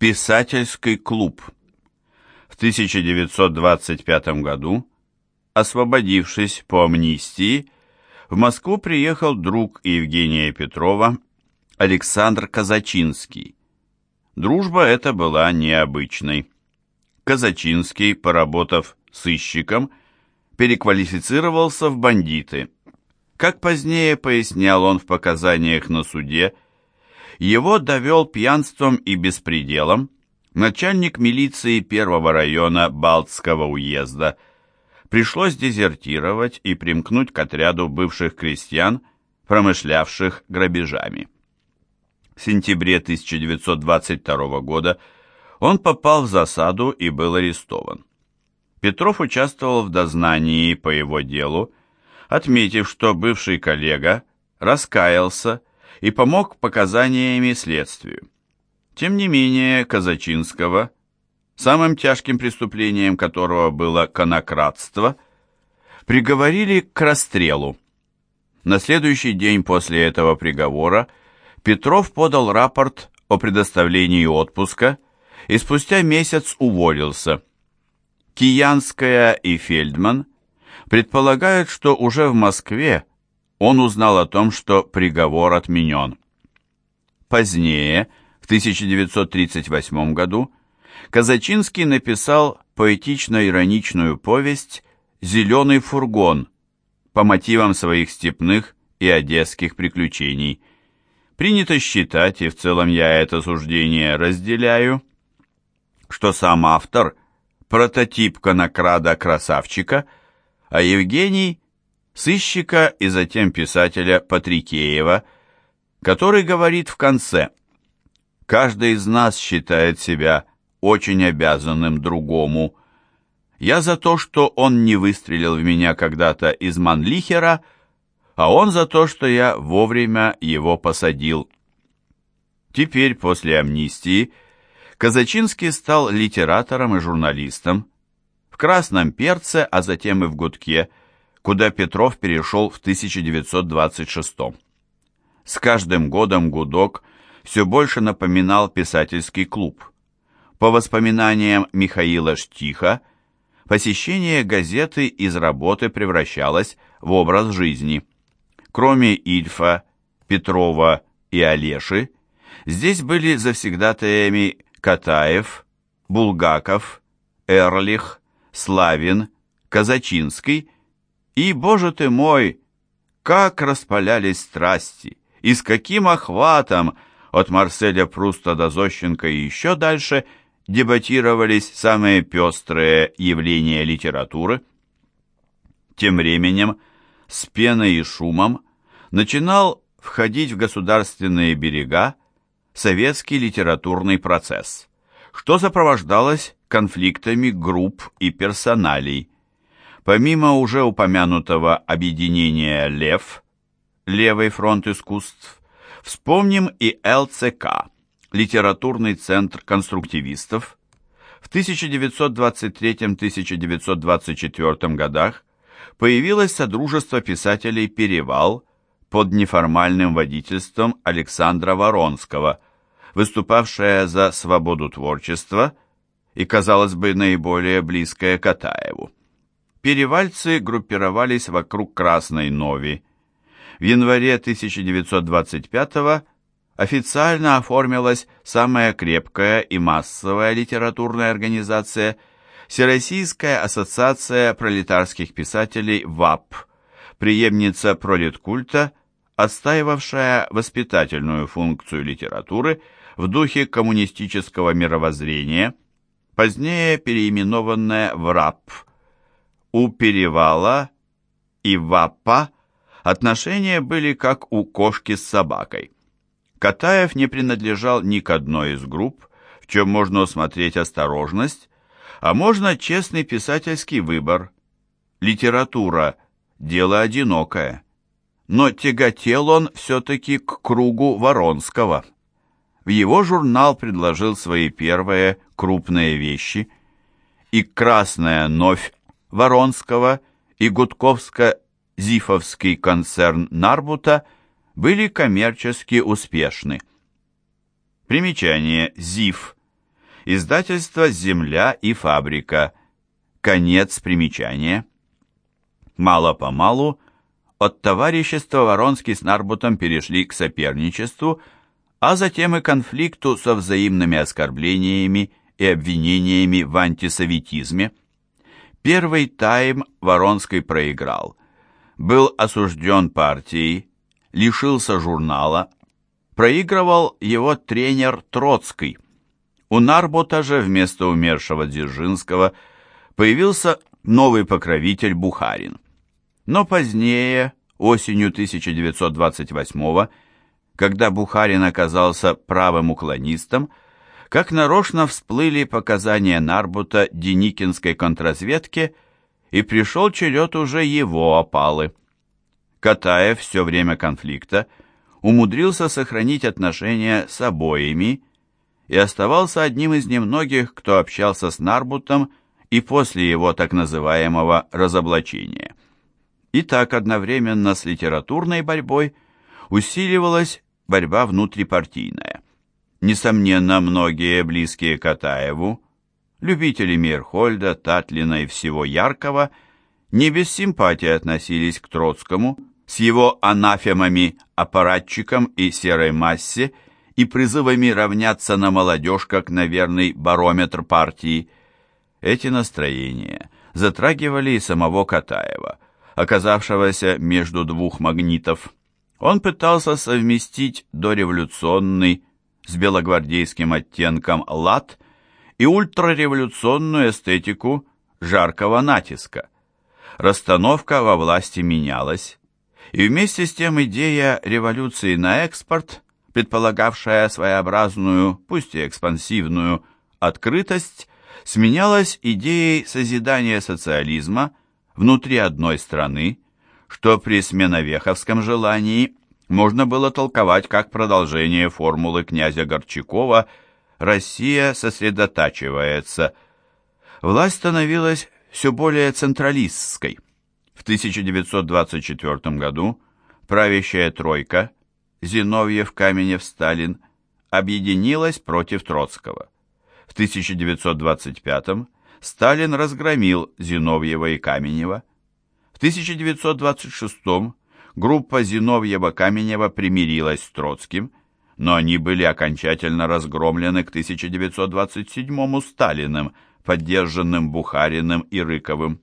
Писательский клуб. В 1925 году, освободившись по амнистии, в Москву приехал друг Евгения Петрова Александр Казачинский. Дружба эта была необычной. Казачинский, поработав сыщиком, переквалифицировался в бандиты. Как позднее пояснял он в показаниях на суде, его довел пьянством и беспределом начальник милиции первого района Балтского уезда. Пришлось дезертировать и примкнуть к отряду бывших крестьян, промышлявших грабежами. В сентябре 1922 года он попал в засаду и был арестован. Петров участвовал в дознании по его делу, отметив, что бывший коллега раскаялся и помог показаниями следствию. Тем не менее, Казачинского, самым тяжким преступлением которого было конократство, приговорили к расстрелу. На следующий день после этого приговора Петров подал рапорт о предоставлении отпуска и спустя месяц уволился. Киянская и Фельдман предполагают, что уже в Москве он узнал о том, что приговор отменен. Позднее, в 1938 году, Казачинский написал поэтично-ироничную повесть «Зеленый фургон» по мотивам своих степных и одесских приключений. Принято считать, и в целом я это суждение разделяю, что сам автор – прототип конокрада-красавчика, а Евгений сыщика и затем писателя Патрикеева, который говорит в конце «Каждый из нас считает себя очень обязанным другому. Я за то, что он не выстрелил в меня когда-то из Манлихера, а он за то, что я вовремя его посадил». Теперь, после амнистии, Казачинский стал литератором и журналистом. В «Красном перце», а затем и в «Гудке» куда Петров перешел в 1926 С каждым годом «Гудок» все больше напоминал писательский клуб. По воспоминаниям Михаила Штиха, посещение газеты из работы превращалось в образ жизни. Кроме Ильфа, Петрова и Олеши, здесь были завсегдатаями Катаев, Булгаков, Эрлих, Славин, Казачинский – и, боже ты мой, как распалялись страсти, и с каким охватом! От Марселя Пруста до Зощенко и еще дальше дебатировались самые пестрые явления литературы. Тем временем с пеной и шумом начинал входить в государственные берега советский литературный процесс, что сопровождалось конфликтами групп и персоналей, Помимо уже упомянутого объединения «Лев», Левый фронт искусств, вспомним и ЛЦК, Литературный центр конструктивистов. В 1923-1924 годах появилось Содружество писателей «Перевал» под неформальным водительством Александра Воронского, выступавшее за свободу творчества и, казалось бы, наиболее близкое Катаеву перевальцы группировались вокруг Красной Нови. В январе 1925 официально оформилась самая крепкая и массовая литературная организация Всероссийская ассоциация пролетарских писателей ВАП, преемница пролеткульта, отстаивавшая воспитательную функцию литературы в духе коммунистического мировоззрения, позднее переименованная в РАП – у Перевала и Вапа отношения были как у кошки с собакой. Катаев не принадлежал ни к одной из групп, в чем можно усмотреть осторожность, а можно честный писательский выбор. Литература – дело одинокое. Но тяготел он все-таки к кругу Воронского. В его журнал предложил свои первые крупные вещи, и «Красная новь» Воронского и Гудковско-Зифовский концерн Нарбута были коммерчески успешны. Примечание «ЗИФ» Издательство «Земля и фабрика». Конец примечания. Мало-помалу от товарищества Воронский с Нарбутом перешли к соперничеству, а затем и конфликту со взаимными оскорблениями и обвинениями в антисоветизме. Первый тайм Воронский проиграл. Был осужден партией, лишился журнала, проигрывал его тренер Троцкий. У Нарбота же вместо умершего Дзержинского появился новый покровитель Бухарин. Но позднее, осенью 1928 когда Бухарин оказался правым уклонистом, как нарочно всплыли показания Нарбута Деникинской контрразведке, и пришел черед уже его опалы. Катаев все время конфликта умудрился сохранить отношения с обоими и оставался одним из немногих, кто общался с Нарбутом и после его так называемого разоблачения. И так одновременно с литературной борьбой усиливалась борьба внутрипартийная. Несомненно, многие близкие Катаеву, любители Мирхольда, Татлина и всего яркого, не без симпатии относились к Троцкому, с его анафемами, аппаратчиком и серой массе и призывами равняться на молодежь как на верный барометр партии. Эти настроения затрагивали и самого Катаева, оказавшегося между двух магнитов. Он пытался совместить дореволюционный с белогвардейским оттенком лад и ультрареволюционную эстетику жаркого натиска. Расстановка во власти менялась, и вместе с тем идея революции на экспорт, предполагавшая своеобразную, пусть и экспансивную, открытость, сменялась идеей созидания социализма внутри одной страны, что при сменовеховском желании можно было толковать как продолжение формулы князя Горчакова «Россия сосредотачивается». Власть становилась все более централистской – в 1924 году правящая тройка Зиновьев, Каменев, Сталин объединилась против Троцкого. В 1925 Сталин разгромил Зиновьева и Каменева. В 1926 группа Зиновьева-Каменева примирилась с Троцким, но они были окончательно разгромлены к 1927 Сталиным, поддержанным Бухариным и Рыковым.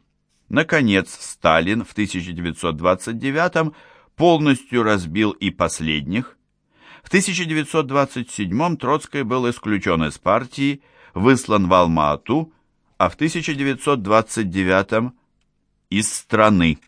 Наконец, Сталин в 1929 полностью разбил и последних. В 1927 Троцкий был исключен из партии, выслан в Алма-Ату, а в 1929 из страны.